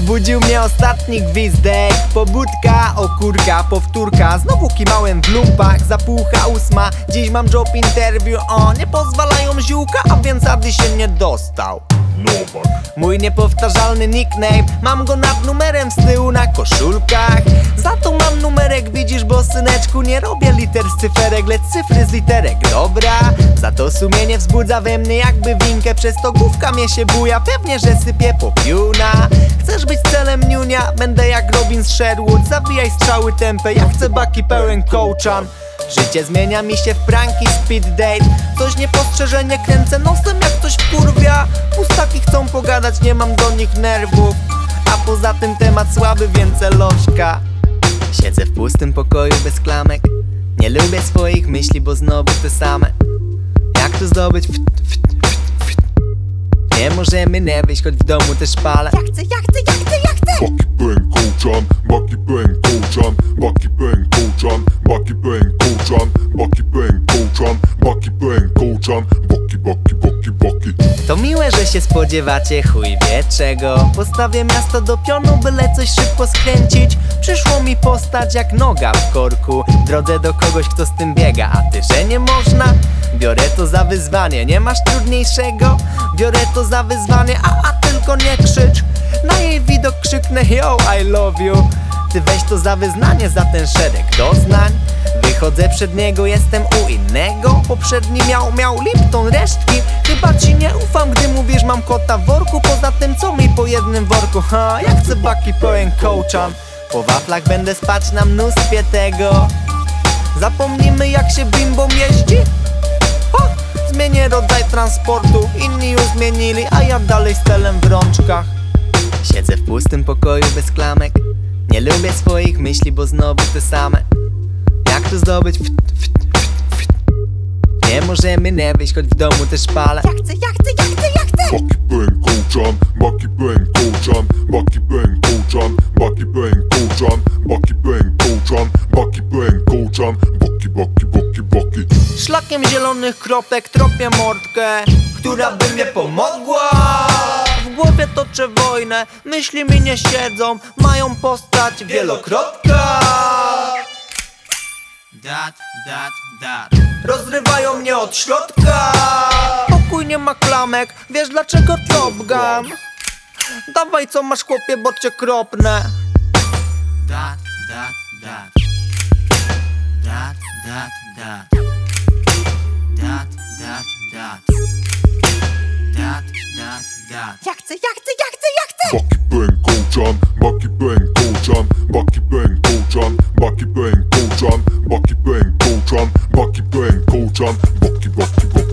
Znudził mnie ostatni gwizdek Pobudka, okurka, powtórka. Znowu kimałem w lumpach Zapółka ósma. Dziś mam job interview O, nie pozwalają ziółka A więc Ady się nie dostał. Nowak. Mój niepowtarzalny nickname Mam go nad numerem z tyłu na koszulkach. Za to mam numerek, widzisz, bo syneczku Nie robię liter z cyferek, lecz cyfry z literek. Dobra, za to sumienie wzbudza we mnie jakby winkę. Przez to główka mnie się buja, pewnie, że sypie popiuna Niunia? Będę jak Robin z Sherwood. Zawijaj strzały tempę, jak chcę baki pełen kołczan. Życie zmienia mi się w pranki speed date. Coś niepostrzeżenie kręcę nosem jak coś wkurwia. Pustaki chcą pogadać, nie mam do nich nerwów. A poza tym temat słaby, więc celożka Siedzę w pustym pokoju bez klamek. Nie lubię swoich myśli, bo znowu te same. Jak tu zdobyć. Nie możemy nie wyjść, choć w domu też palę. Ja chcę, ja kołczan Boki, boki, boki, boki. To miłe, że się spodziewacie, chuj wie czego. Postawię miasto do pionu, byle coś szybko skręcić. Przyszło mi postać jak noga w korku. Drodze do kogoś, kto z tym biega A ty, że nie można? Biorę to za wyzwanie, nie masz trudniejszego? Biorę to za wyzwanie, a, a tylko nie krzycz. Na jej widok krzyknę yo, I love you. Ty weź to za wyznanie, za ten szereg doznań. Wychodzę przed niego, jestem u innego Poprzedni miał, miał Lipton resztki. Chyba ci nie ufam, gdy mówisz mam kota w worku. Poza tym co mi po jednym worku? Ha, ja chcę baki pełen kołczan Po waflach będę spać na mnóstwie tego. Zapomnimy jak się bimbom jeździ ha, Zmienię rodzaj transportu. Inni już zmienili, a ja dalej z telem w rączkach. Siedzę w pustym pokoju bez klamek. Nie lubię swoich myśli, bo znowu te same. Jak tu zdobyć ft, ft. Nie możemy nie wyjść, choć w domu też palę. Ja chcę, ja chcę, ja chcę, ja chcę! Baki bang kołczan Baki bang kołczan Baki bang kołczan Baki bang kołczan Baki bang kołczan Baki bang kołczan Boki, boki, boki, boki. Szlakiem zielonych kropek tropię mordkę Która by mnie pomogła. W głowie toczę wojnę Myśli mi nie siedzą Mają postać wielokrotka Dat, dat, dat Rozrywają mnie od środka. Pokój nie ma klamek Wiesz dlaczego Top Gun? Dawaj co masz chłopie, bo cię kropnę. Dat, dat, dat. Dat, dat, dat. Dat, dat, dat. Dat, dat, dat. Ja chcę, ja chcę, ja chcę, ja chcę! Baki you want.